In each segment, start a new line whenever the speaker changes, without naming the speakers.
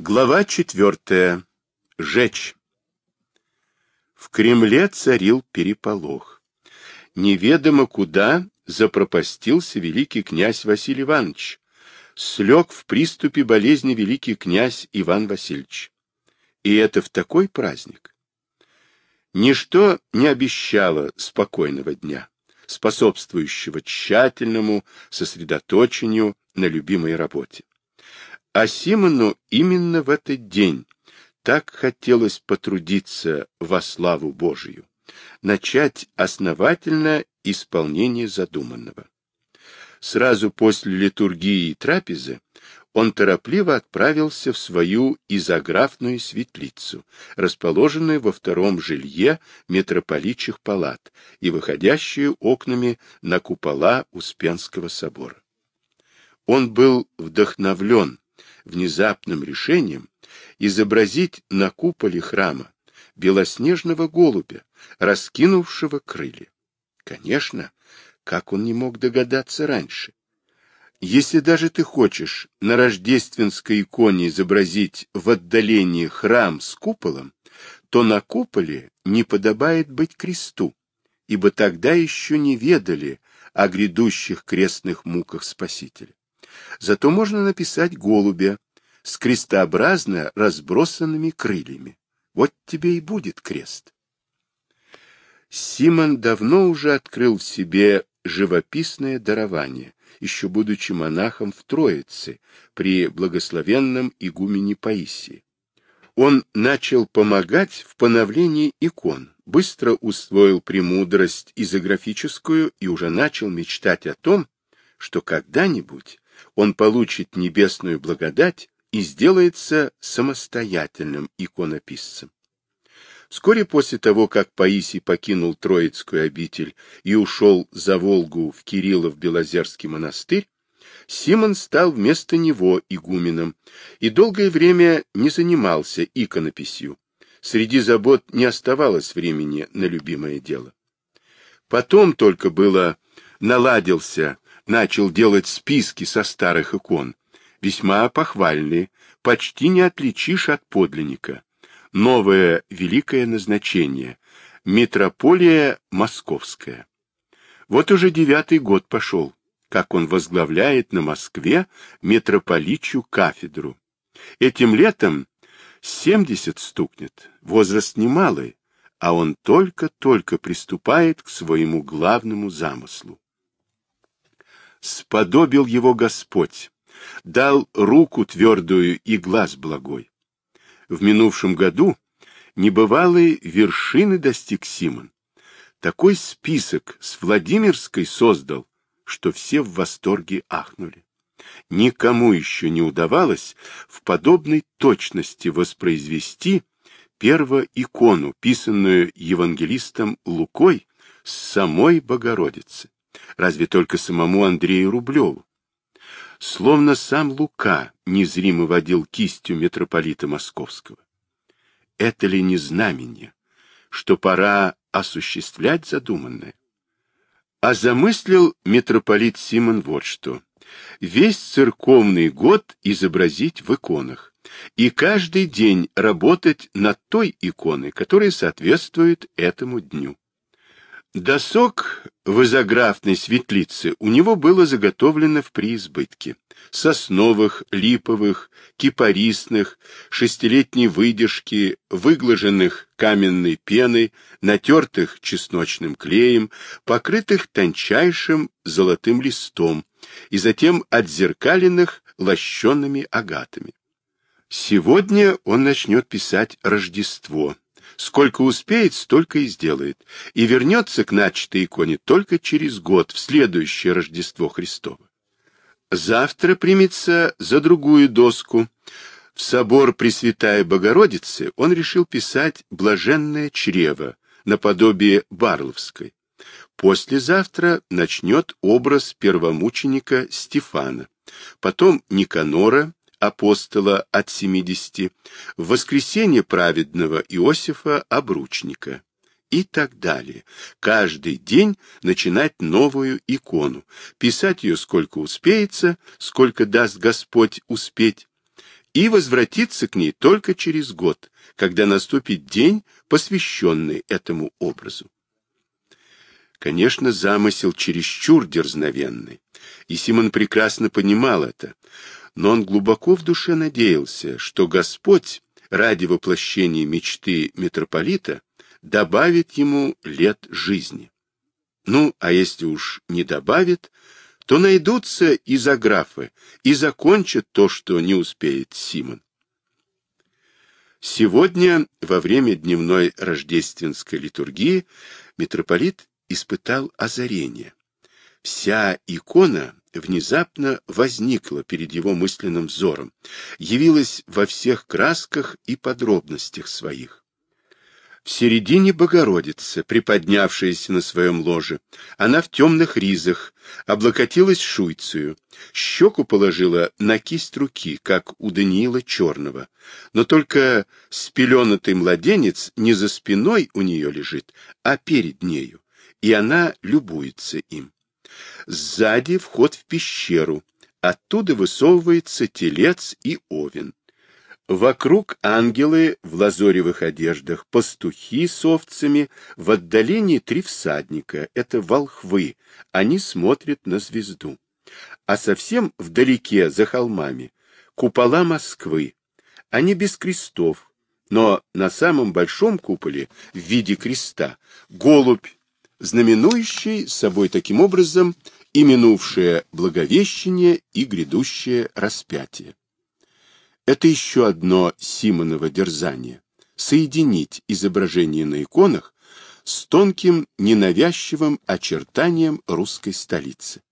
Глава четвертая. Жечь. В Кремле царил переполох. Неведомо куда запропастился великий князь Василий Иванович. Слег в приступе болезни великий князь Иван Васильевич. И это в такой праздник. Ничто не обещало спокойного дня, способствующего тщательному сосредоточению на любимой работе. А Симону именно в этот день так хотелось потрудиться во славу Божию, начать основательно исполнение задуманного. Сразу после литургии и трапезы он торопливо отправился в свою изографную светлицу, расположенную во втором жилье митрополитчих палат и выходящую окнами на купола Успенского собора. Он был вдохновлен внезапным решением изобразить на куполе храма белоснежного голубя, раскинувшего крылья. Конечно, как он не мог догадаться раньше? Если даже ты хочешь на рождественской иконе изобразить в отдалении храм с куполом, то на куполе не подобает быть кресту, ибо тогда еще не ведали о грядущих крестных муках Спасителя. Зато можно написать голубя с крестообразно разбросанными крыльями. Вот тебе и будет крест. Симон давно уже открыл в себе живописное дарование, еще будучи монахом в Троице при благословенном игумене Паисии. Он начал помогать в поновлении икон, быстро усвоил премудрость изографическую и уже начал мечтать о том, что когда-нибудь он получит небесную благодать и сделается самостоятельным иконописцем. Вскоре после того, как Паисий покинул Троицкую обитель и ушел за Волгу в Кириллов-Белозерский монастырь, Симон стал вместо него игуменом и долгое время не занимался иконописью. Среди забот не оставалось времени на любимое дело. Потом только было наладился, начал делать списки со старых икон, весьма похвальные, почти не отличишь от подлинника новое великое назначение – Митрополия Московская. Вот уже девятый год пошел, как он возглавляет на Москве митрополичью кафедру. Этим летом семьдесят стукнет, возраст немалый, а он только-только приступает к своему главному замыслу. Сподобил его Господь, дал руку твердую и глаз благой в минувшем году небывалой вершины достиг Симон. Такой список с Владимирской создал, что все в восторге ахнули. Никому еще не удавалось в подобной точности воспроизвести первую икону, писанную евангелистом Лукой с самой Богородицы. Разве только самому Андрею Рублеву словно сам Лука незримо водил кистью митрополита Московского. Это ли не знамение, что пора осуществлять задуманное? А замыслил митрополит Симон вот что. Весь церковный год изобразить в иконах и каждый день работать над той иконой, которая соответствует этому дню. Досок в изографной светлице у него было заготовлено в преизбытке. Сосновых, липовых, кипарисных, шестилетней выдержки, выглаженных каменной пеной, натертых чесночным клеем, покрытых тончайшим золотым листом и затем отзеркаленных лощенными агатами. Сегодня он начнет писать Рождество, Сколько успеет, столько и сделает, и вернется к начатой иконе только через год, в следующее Рождество Христово. Завтра примется за другую доску. В собор Пресвятая Богородицы он решил писать «Блаженное чрево» наподобие Барловской. Послезавтра начнет образ первомученика Стефана, потом Никанора, апостола от семидесяти, в воскресенье праведного Иосифа Обручника и так далее. Каждый день начинать новую икону, писать ее сколько успеется, сколько даст Господь успеть, и возвратиться к ней только через год, когда наступит день, посвященный этому образу. Конечно, замысел чересчур дерзновенный, и Симон прекрасно понимал это, но он глубоко в душе надеялся, что Господь ради воплощения мечты митрополита добавит ему лет жизни. Ну, а если уж не добавит, то найдутся и заграфы, и закончат то, что не успеет Симон. Сегодня, во время дневной рождественской литургии, митрополит испытал озарение. Вся икона внезапно возникла перед его мысленным взором, явилась во всех красках и подробностях своих. В середине Богородица, приподнявшаяся на своем ложе, она в темных ризах, облокотилась шуйцию, щеку положила на кисть руки, как у Даниила Черного, но только спеленатый младенец не за спиной у нее лежит, а перед нею, и она любуется им. Сзади вход в пещеру, оттуда высовывается телец и овен. Вокруг ангелы в лазоревых одеждах, пастухи с овцами, в отдалении три всадника, это волхвы, они смотрят на звезду. А совсем вдалеке, за холмами, купола Москвы. Они без крестов, но на самом большом куполе в виде креста голубь, знаменующий собой таким образом именувшее Благовещение и грядущее распятие. Это еще одно Симоново дерзание — соединить изображение на иконах с тонким ненавязчивым очертанием русской столицы.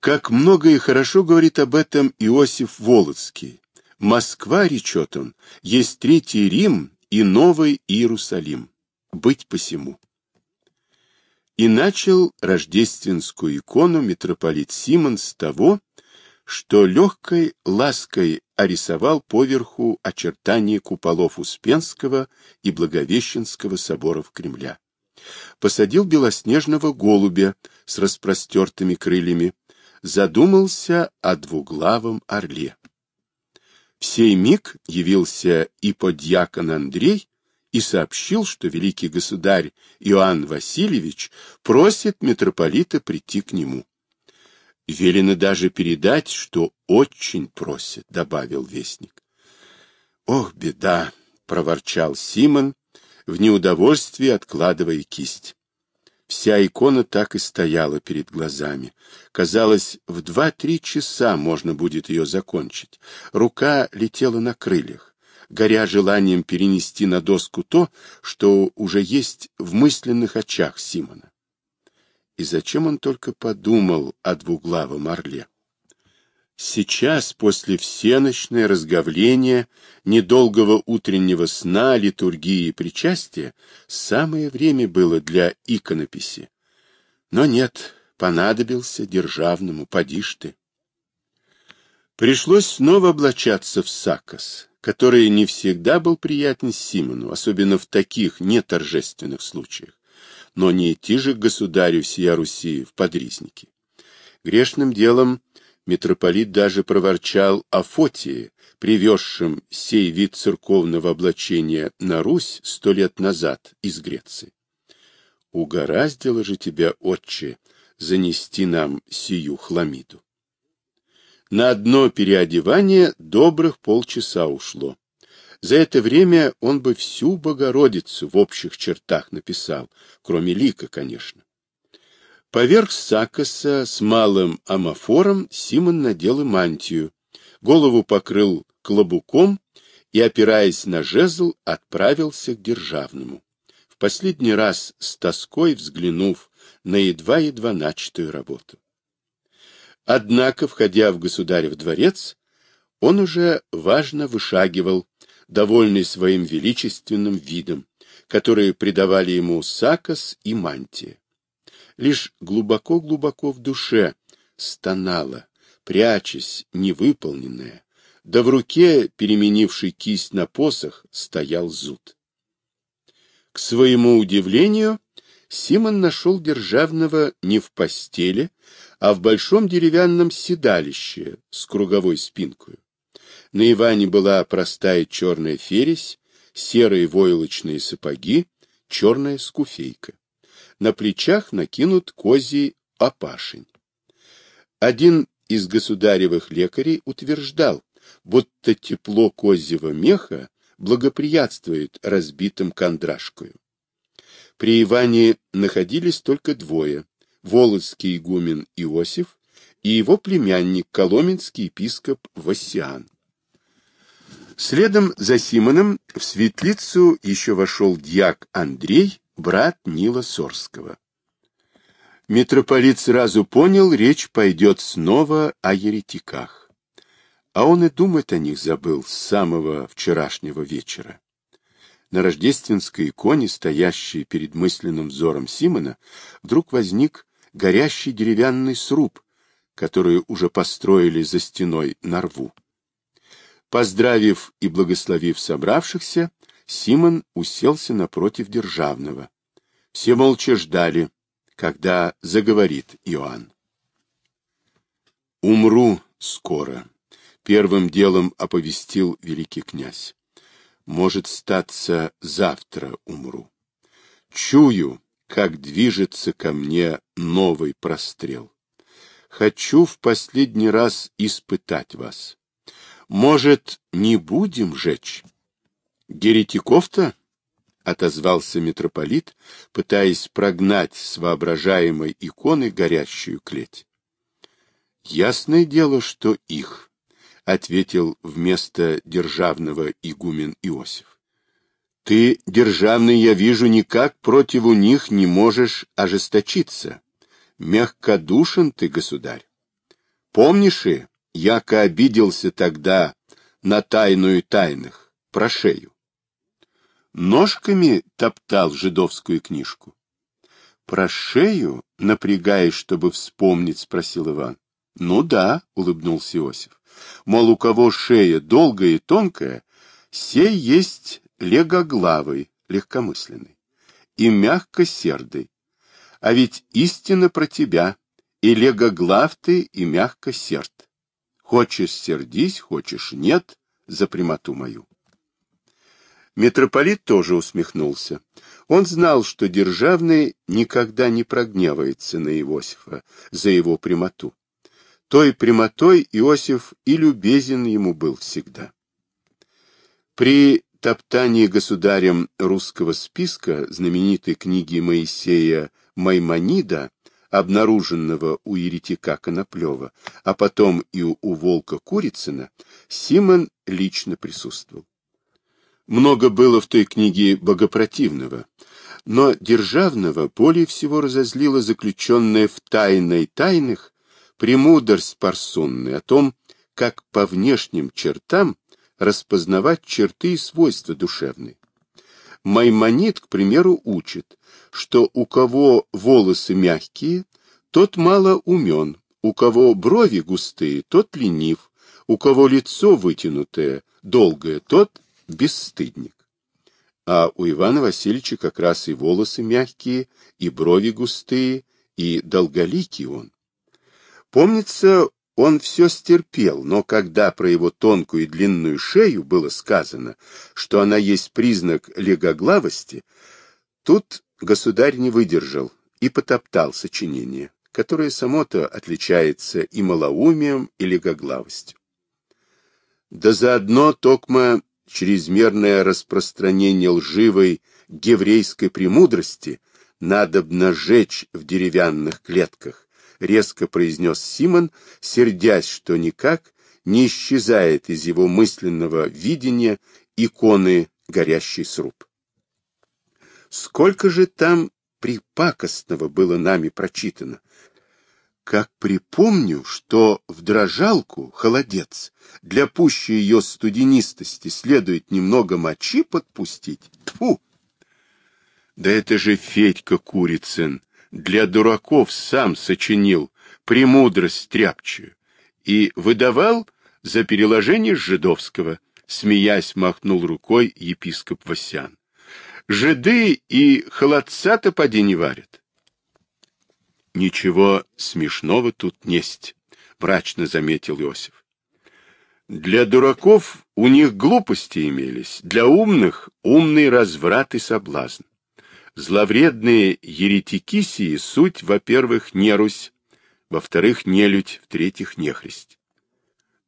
Как много и хорошо говорит об этом Иосиф Волоцкий. Москва, речет он, есть Третий Рим и Новый Иерусалим. Быть посему. И начал рождественскую икону митрополит Симон с того, что легкой лаской орисовал поверху очертания куполов Успенского и Благовещенского соборов Кремля. Посадил белоснежного голубя с распростертыми крыльями, задумался о двуглавом орле. В сей миг явился и подьякон Андрей и сообщил, что великий государь Иоанн Васильевич просит митрополита прийти к нему. Велено даже передать, что очень просит, — добавил вестник. — Ох, беда! — проворчал Симон, в неудовольствии откладывая кисть. Вся икона так и стояла перед глазами. Казалось, в два-три часа можно будет ее закончить. Рука летела на крыльях, горя желанием перенести на доску то, что уже есть в мысленных очах Симона. И зачем он только подумал о двуглавом орле? Сейчас, после всеночной разговления, недолгого утреннего сна, литургии и причастия, самое время было для иконописи. Но нет, понадобился державному, поди ты. Пришлось снова облачаться в сакос, который не всегда был приятен Симону, особенно в таких неторжественных случаях но не идти же к государю всея Руси в подризники. Грешным делом митрополит даже проворчал о Фотии, привезшем сей вид церковного облачения на Русь сто лет назад из Греции. Угораздило же тебя, отче, занести нам сию хламиду. На одно переодевание добрых полчаса ушло. За это время он бы всю Богородицу в общих чертах написал, кроме лика, конечно. Поверх сакоса с малым амофором Симон надел и мантию, голову покрыл клобуком и, опираясь на жезл, отправился к державному. В последний раз с тоской взглянув на едва-едва начатую работу. Однако, входя в государев дворец, он уже важно вышагивал, довольный своим величественным видом, которые придавали ему сакос и мантия. Лишь глубоко-глубоко в душе стонала, прячась, невыполненная, да в руке, переменивший кисть на посох, стоял зуд. К своему удивлению, Симон нашел державного не в постели, а в большом деревянном седалище с круговой спинкой. На Иване была простая черная фересь, серые войлочные сапоги, черная скуфейка. На плечах накинут козий опашень. Один из государевых лекарей утверждал, будто тепло козьего меха благоприятствует разбитым кондрашкою. При Иване находились только двое — волоцкий игумен Иосиф и его племянник, коломенский епископ Вассиан. Следом за Симоном в светлицу еще вошел дьяк Андрей, брат Нила Сорского. Митрополит сразу понял, речь пойдет снова о еретиках. А он и думать о них забыл с самого вчерашнего вечера. На рождественской иконе, стоящей перед мысленным взором Симона, вдруг возник горящий деревянный сруб, который уже построили за стеной на рву. Поздравив и благословив собравшихся, Симон уселся напротив Державного. Все молча ждали, когда заговорит Иоанн. «Умру скоро», — первым делом оповестил великий князь. «Может, статься, завтра умру. Чую, как движется ко мне новый прострел. Хочу в последний раз испытать вас. Может, не будем жечь? Геретиков-то? — отозвался митрополит, пытаясь прогнать с воображаемой иконы горящую клеть. — Ясное дело, что их, — ответил вместо державного игумен Иосиф. — Ты, державный, я вижу, никак против них не можешь ожесточиться. Мягкодушен ты, государь. Помнишь и, яко обиделся тогда на тайную тайных, про шею? Ножками топтал жидовскую книжку. Про шею, напрягаясь, чтобы вспомнить, спросил Иван. Ну да, улыбнулся Иосиф. Мол, у кого шея долгая и тонкая, сей есть легоглавый, легкомысленный, и мягко сердый. А ведь истина про тебя, и легоглав ты, и мягко серд. Хочешь сердись, хочешь нет, за прямоту мою. Митрополит тоже усмехнулся. Он знал, что Державный никогда не прогневается на Иосифа за его прямоту. Той прямотой Иосиф и любезен ему был всегда. При топтании государем русского списка знаменитой книги Моисея Маймонида, обнаруженного у еретика Коноплева, а потом и у Волка Курицына, Симон лично присутствовал. Много было в той книге богопротивного, но державного более всего разозлило заключенное в тайной тайных премудрость парсунной о том, как по внешним чертам распознавать черты и свойства душевные. Маймонит, к примеру, учит, что у кого волосы мягкие, тот мало умен, у кого брови густые, тот ленив, у кого лицо вытянутое, долгое, тот бесстыдник. А у Ивана Васильевича как раз и волосы мягкие, и брови густые, и долголикий он. Помнится, он все стерпел, но когда про его тонкую и длинную шею было сказано, что она есть признак легоглавости, тут государь не выдержал и потоптал сочинение, которое само-то отличается и малоумием, и легоглавостью. Да заодно токма чрезмерное распространение лживой геврейской премудрости надобно жечь в деревянных клетках, резко произнес Симон, сердясь, что никак не исчезает из его мысленного видения иконы горящий сруб. Сколько же там припакостного было нами прочитано, как припомню, что в дрожалку, холодец, для пущей ее студенистости следует немного мочи подпустить. Тьфу! Да это же Федька Курицын для дураков сам сочинил премудрость тряпчую и выдавал за переложение жидовского, смеясь махнул рукой епископ Васян. Жиды и холодца-то поди не варят. Ничего смешного тут несть, мрачно заметил Иосиф. Для дураков у них глупости имелись, для умных — умный разврат и соблазн. Зловредные еретики сии суть, во-первых, нерусь, во-вторых, нелюдь, в-третьих, нехристь.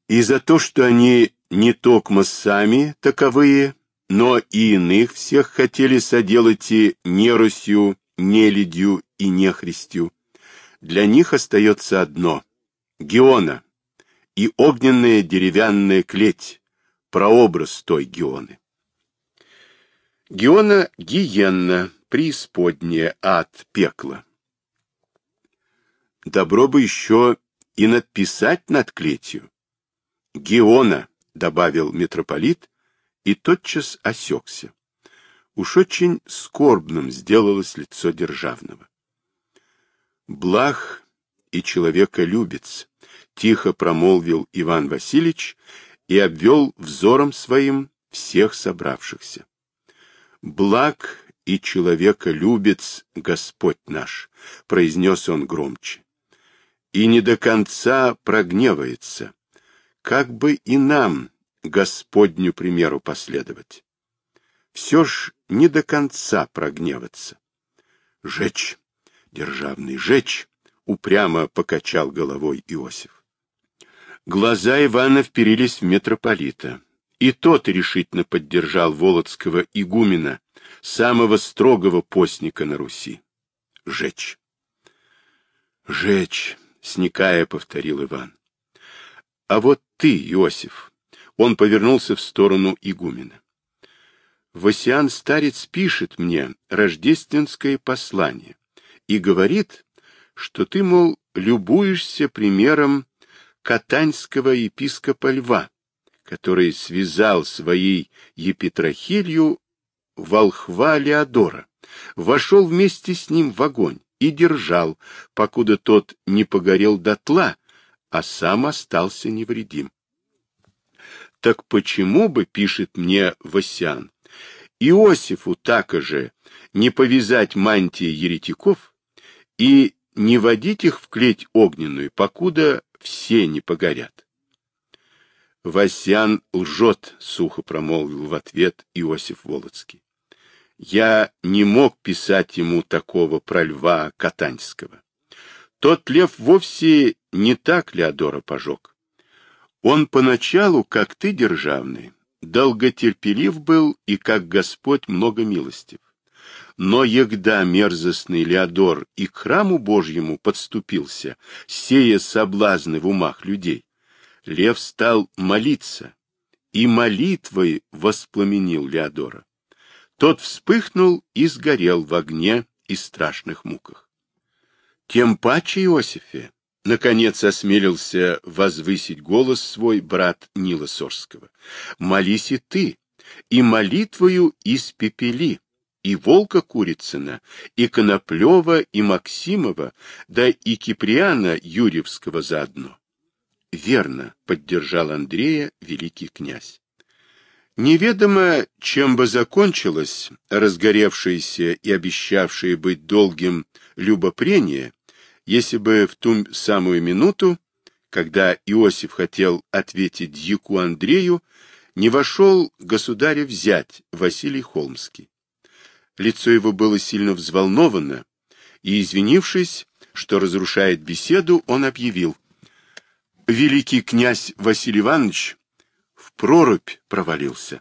И за то, что они не токмо сами таковые, но и иных всех хотели соделать и нерусью, нелюдью и нехристью, для них остается одно — Геона и огненная деревянная клеть, прообраз той Геоны. Геона — гиенна, преисподняя, ад, пекло. Добро бы еще и надписать над клетью. Геона, — добавил митрополит, и тотчас осекся. Уж очень скорбным сделалось лицо державного. Благ и человеколюбец, — тихо промолвил Иван Васильевич и обвел взором своим всех собравшихся. Благ и человеколюбец Господь наш, — произнес он громче, — и не до конца прогневается, как бы и нам Господню примеру последовать. Все ж не до конца прогневаться. Жечь, державный, жечь, упрямо покачал головой Иосиф. Глаза Ивана вперились в митрополита, и тот решительно поддержал Володского игумена, самого строгого постника на Руси. Жечь. Жечь, сникая, повторил Иван. А вот ты, Иосиф, он повернулся в сторону игумена. Васиан старец пишет мне рождественское послание и говорит, что ты, мол, любуешься примером катаньского епископа Льва, который связал своей епитрахилью волхва Леодора, вошел вместе с ним в огонь и держал, покуда тот не погорел дотла, а сам остался невредим. Так почему бы, пишет мне Васян, Иосифу так же не повязать мантии еретиков и не водить их в клеть огненную, покуда все не погорят? Васян лжет, сухо промолвил в ответ Иосиф Волоцкий. Я не мог писать ему такого про льва Катаньского. Тот лев вовсе не так Леодора пожег. Он поначалу, как ты, державный, долготерпелив был и как Господь много милостив. Но егда мерзостный Леодор и к храму Божьему подступился, сея соблазны в умах людей, лев стал молиться, и молитвой воспламенил Леодора. Тот вспыхнул и сгорел в огне и страшных муках. Тем паче, Иосифе, Наконец осмелился возвысить голос свой брат Нила Сорского. «Молись и ты, и молитвою испепели, и Волка Курицына, и Коноплева, и Максимова, да и Киприана Юрьевского заодно». «Верно», — поддержал Андрея великий князь. Неведомо, чем бы закончилось разгоревшееся и обещавшее быть долгим любопрение, если бы в ту самую минуту, когда Иосиф хотел ответить дьяку Андрею, не вошел государя взять Василий Холмский. Лицо его было сильно взволновано, и, извинившись, что разрушает беседу, он объявил. Великий князь Василий Иванович в прорубь провалился.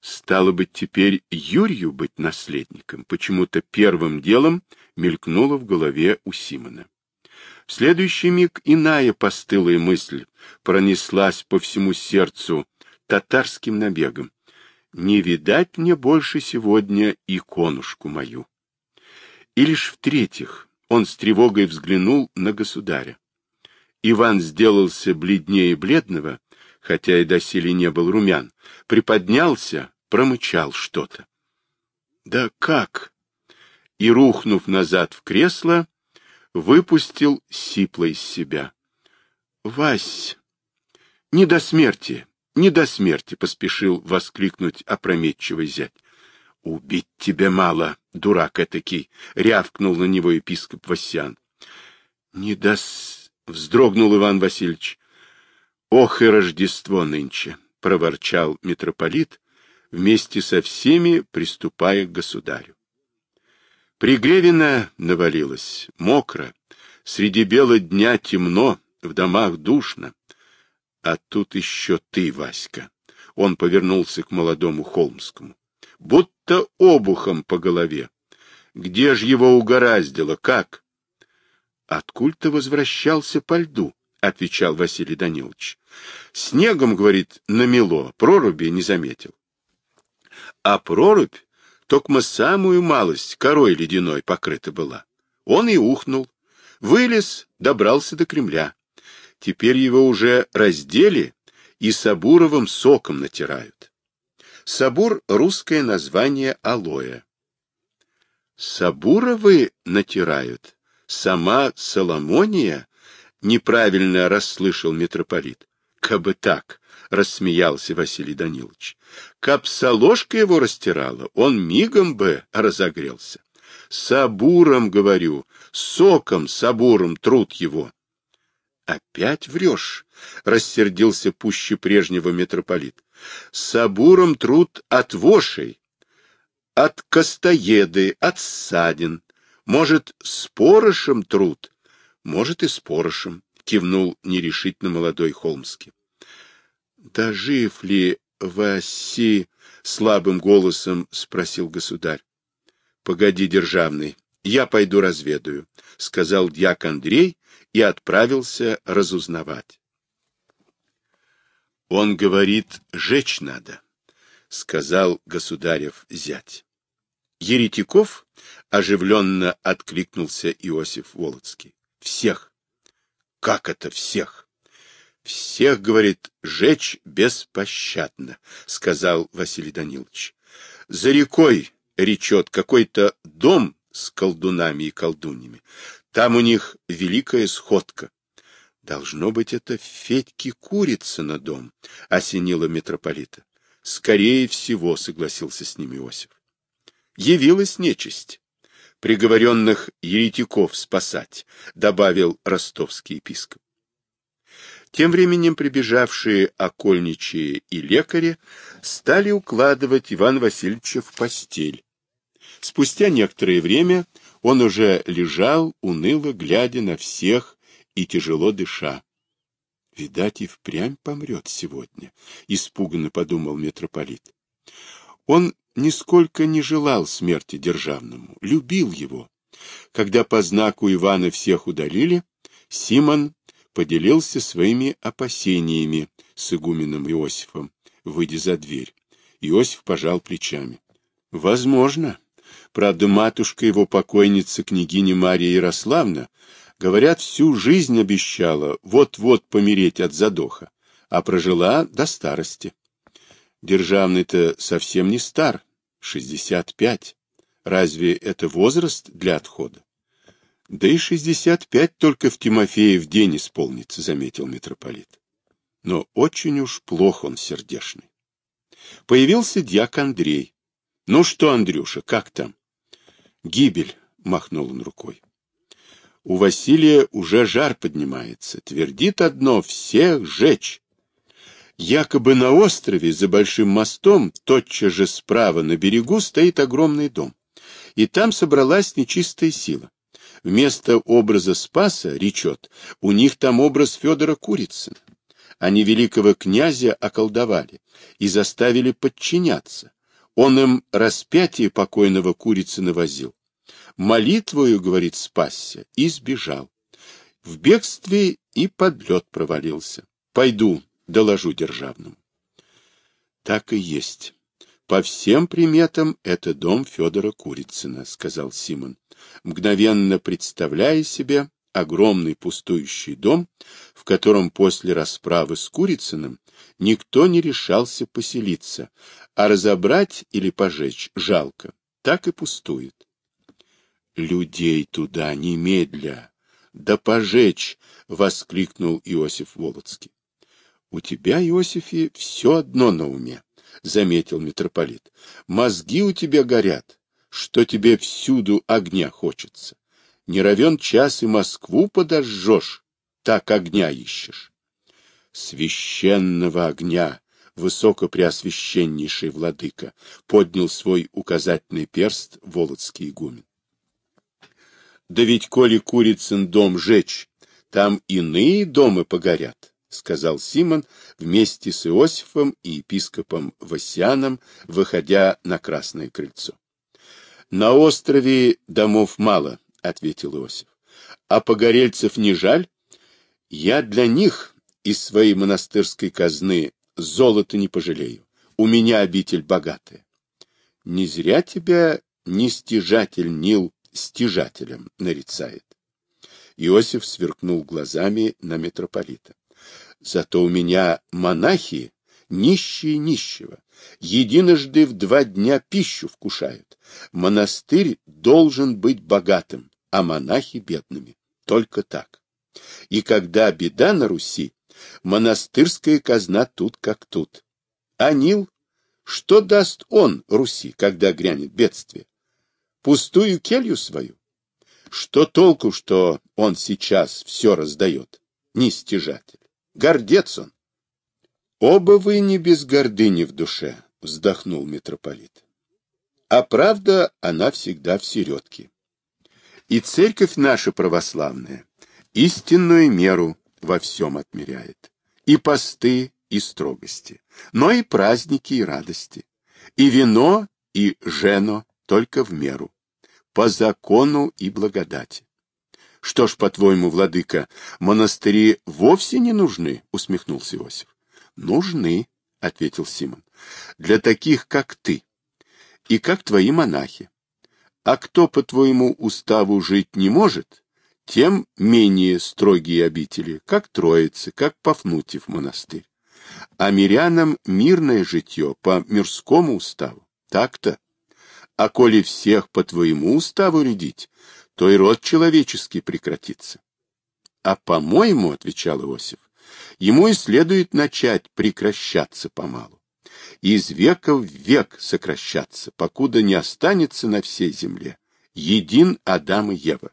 Стало быть, теперь Юрию быть наследником, почему-то первым делом мелькнуло в голове у Симона. В следующий миг иная постылая мысль пронеслась по всему сердцу татарским набегом. Не видать мне больше сегодня иконушку мою. И лишь в-третьих он с тревогой взглянул на государя. Иван сделался бледнее бледного, хотя и доселе не был румян, приподнялся, промычал что-то. Да как? И, рухнув назад в кресло, выпустил сипло из себя. Вась, не до смерти, не до смерти, поспешил воскликнуть опрометчивый зять. Убить тебя мало, дурак этакий, рявкнул на него епископ Васян. Не до... вздрогнул Иван Васильевич. Ох и Рождество нынче, проворчал митрополит, вместе со всеми приступая к государю. Пригревина навалилась, мокро, среди бела дня темно, в домах душно. А тут еще ты, Васька. Он повернулся к молодому Холмскому. Будто обухом по голове. Где ж его угораздило, как? Откуль ты возвращался по льду? — отвечал Василий Данилович. Снегом, говорит, намело, проруби не заметил. А прорубь только самую малость корой ледяной покрыта была. Он и ухнул. Вылез, добрался до Кремля. Теперь его уже раздели и сабуровым соком натирают. Сабур — русское название алоэ. Сабуровы натирают. Сама Соломония неправильно расслышал митрополит. Кабы так, рассмеялся Василий Данилович. Капсоложка его растирала, он мигом бы разогрелся. Сабуром, говорю, соком сабуром труд его. Опять врешь, рассердился пуще прежнего митрополит. Сабуром труд от вошей, от костоеды, от ссадин. Может, с порошем труд, может и с порошем, кивнул нерешительно молодой Холмский. Да жив ли Васи? слабым голосом спросил государь. Погоди, державный, я пойду разведаю, сказал дьяк Андрей и отправился разузнавать. Он говорит, жечь надо, сказал государев зять. Еретиков оживленно откликнулся Иосиф Волоцкий. Всех. Как это всех? Всех, говорит, жечь беспощадно, сказал Василий Данилович. За рекой речет какой-то дом с колдунами и колдуньями. Там у них великая сходка. Должно быть, это Федьки на дом, осенило митрополита. Скорее всего, согласился с ним Иосиф. Явилась нечисть. Приговоренных еретиков спасать, добавил ростовский епископ. Тем временем прибежавшие окольничие и лекари стали укладывать Ивана Васильевича в постель. Спустя некоторое время он уже лежал, уныло глядя на всех и тяжело дыша. Видать, и впрямь помрет сегодня, — испуганно подумал митрополит. Он нисколько не желал смерти державному, любил его. Когда по знаку Ивана всех удалили, Симон поделился своими опасениями с игуменом Иосифом, выйдя за дверь. Иосиф пожал плечами. Возможно. Правда, матушка его покойница, княгиня Мария Ярославна, говорят, всю жизнь обещала вот-вот помереть от задоха, а прожила до старости. Державный-то совсем не стар, шестьдесят пять. Разве это возраст для отхода? Да и шестьдесят пять только в Тимофее в день исполнится, заметил митрополит. Но очень уж плохо он сердешный. Появился дьяк Андрей. Ну что, Андрюша, как там? Гибель, махнул он рукой. У Василия уже жар поднимается. Твердит одно — всех жечь. Якобы на острове за большим мостом, тотчас же справа на берегу, стоит огромный дом. И там собралась нечистая сила. Вместо образа Спаса, речет, у них там образ Федора Курицына. Они великого князя околдовали и заставили подчиняться. Он им распятие покойного Курицына возил. Молитвою, говорит, спасся и сбежал. В бегстве и под лед провалился. Пойду, доложу державному. Так и есть. По всем приметам это дом Федора Курицына, сказал Симон мгновенно представляя себе огромный пустующий дом, в котором после расправы с Курицыным никто не решался поселиться, а разобрать или пожечь жалко, так и пустует. «Людей туда немедля! Да пожечь!» — воскликнул Иосиф Волоцкий. «У тебя, Иосифе, все одно на уме», — заметил митрополит. «Мозги у тебя горят что тебе всюду огня хочется. Не равен час и Москву подожжешь, так огня ищешь. священного огня, высокопреосвященнейший владыка, поднял свой указательный перст володский игумен. Да ведь коли Курицын дом жечь, там иные дома погорят, сказал Симон вместе с Иосифом и епископом Васяном, выходя на Красное крыльцо. На острове домов мало, ответил Иосиф. А погорельцев не жаль? Я для них из своей монастырской казны золота не пожалею. У меня обитель богатая. Не зря тебя нестяжатель Нил стяжателем нарицает. Иосиф сверкнул глазами на митрополита. Зато у меня монахи нищие нищего, единожды в два дня пищу вкушают. Монастырь должен быть богатым, а монахи бедными. Только так. И когда беда на Руси, монастырская казна тут как тут. А Нил, что даст он Руси, когда грянет бедствие? Пустую келью свою? Что толку, что он сейчас все раздает? Нестяжатель. Гордец он. Оба вы не без гордыни в душе, вздохнул митрополит. А правда, она всегда в середке. И церковь наша православная истинную меру во всем отмеряет. И посты, и строгости, но и праздники, и радости. И вино, и жено только в меру, по закону и благодати. Что ж, по-твоему, владыка, монастыри вовсе не нужны? — усмехнулся Иосиф. — Нужны, — ответил Симон, — для таких, как ты, и как твои монахи. А кто по твоему уставу жить не может, тем менее строгие обители, как Троицы, как Пафнутьев монастырь. А мирянам мирное житье по мирскому уставу. Так-то. А коли всех по твоему уставу рядить, то и род человеческий прекратится. А по-моему, — отвечал Иосиф, — ему и следует начать прекращаться помалу. Из века в век сокращаться, покуда не останется на всей земле един Адам и Ева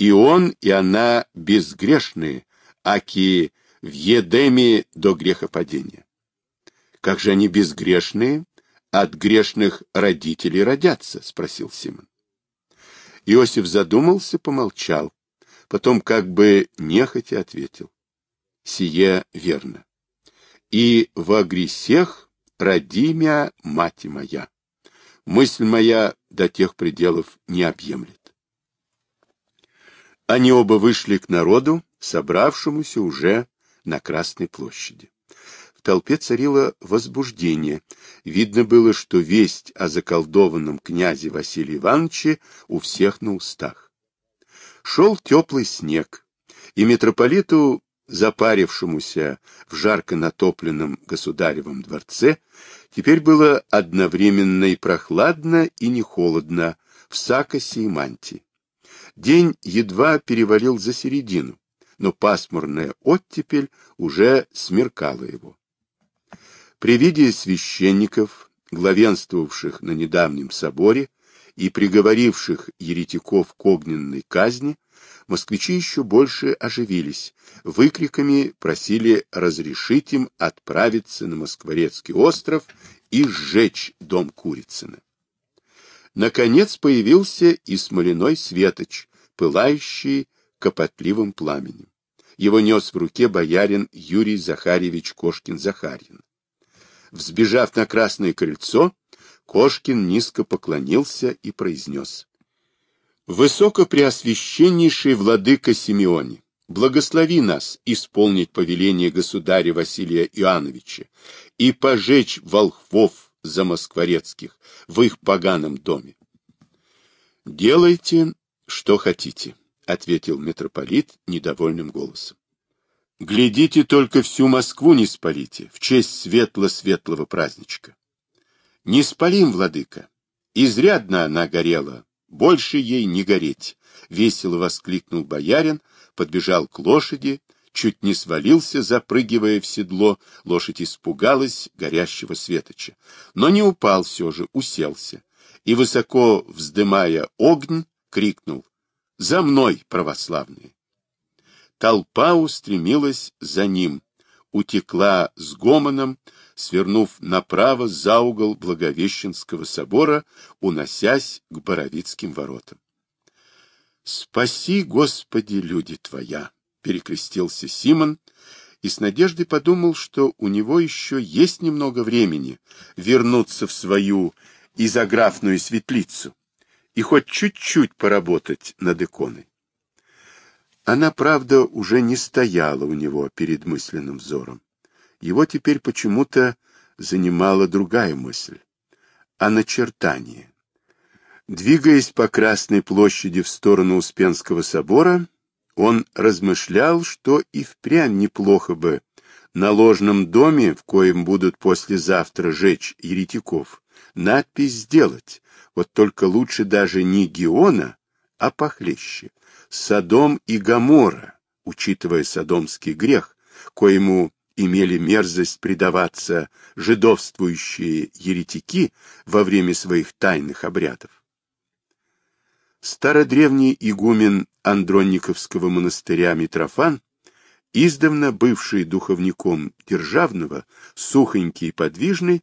и он, и она безгрешные, аки в Едеме до грехопадения. Как же они безгрешные? От грешных родителей родятся, спросил Симон. Иосиф задумался, помолчал, потом как бы нехотя ответил. Сие верно. И во гресех роди мя, мать моя. Мысль моя до тех пределов не объемлет. Они оба вышли к народу, собравшемуся уже на Красной площади. В толпе царило возбуждение. Видно было, что весть о заколдованном князе Василии Ивановиче у всех на устах. Шел теплый снег, и митрополиту, запарившемуся в жарко натопленном государевом дворце, теперь было одновременно и прохладно, и не холодно в сакосе и мантии. День едва перевалил за середину, но пасмурная оттепель уже смеркала его. При виде священников, главенствовавших на недавнем соборе и приговоривших еретиков к огненной казни, москвичи еще больше оживились, выкриками просили разрешить им отправиться на Москворецкий остров и сжечь дом Курицына. Наконец появился и смоляной светоч, пылающий копотливым пламенем. Его нес в руке боярин Юрий Захарьевич Кошкин-Захарьин. Взбежав на Красное крыльцо, Кошкин низко поклонился и произнес. «Высокопреосвященнейший владыка Симеоне, благослови нас исполнить повеление государя Василия Иоанновича и пожечь волхвов замоскворецких в их поганом доме. «Делайте, что хотите», — ответил митрополит недовольным голосом. «Глядите, только всю Москву не спалите, в честь светло-светлого праздничка». «Не спалим, владыка. Изрядно она горела, больше ей не гореть», — весело воскликнул боярин, подбежал к лошади, чуть не свалился, запрыгивая в седло, лошадь испугалась горящего светоча, но не упал все же, уселся, и, высоко вздымая огонь, крикнул «За мной, православные!» Толпа устремилась за ним, утекла с гомоном, свернув направо за угол Благовещенского собора, уносясь к Боровицким воротам. «Спаси, Господи, люди Твоя!» — перекрестился Симон и с надеждой подумал, что у него еще есть немного времени вернуться в свою изографную светлицу и хоть чуть-чуть поработать над иконой. Она, правда, уже не стояла у него перед мысленным взором. Его теперь почему-то занимала другая мысль — о начертании. Двигаясь по Красной площади в сторону Успенского собора, он размышлял, что и впрямь неплохо бы на ложном доме, в коем будут послезавтра жечь еретиков, надпись сделать, вот только лучше даже не Геона, а похлеще. Содом и Гамора, учитывая содомский грех, коему имели мерзость предаваться жидовствующие еретики во время своих тайных обрядов. Стародревний игумен Андронниковского монастыря Митрофан, издавна бывший духовником Державного, сухонький и подвижный,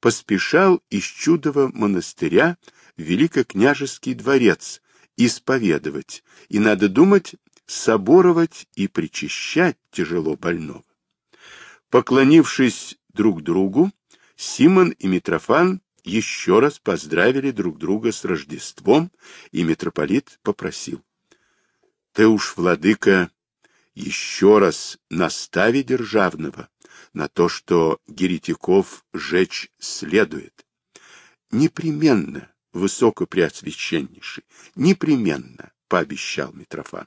поспешал из чудового монастыря в Великокняжеский дворец исповедовать, и, надо думать, соборовать и причащать тяжело больного. Поклонившись друг другу, Симон и Митрофан еще раз поздравили друг друга с Рождеством, и митрополит попросил. — Ты уж, владыка, еще раз настави державного на то, что еретиков жечь следует. Непременно, высокопреосвященнейший, непременно, — пообещал Митрофан.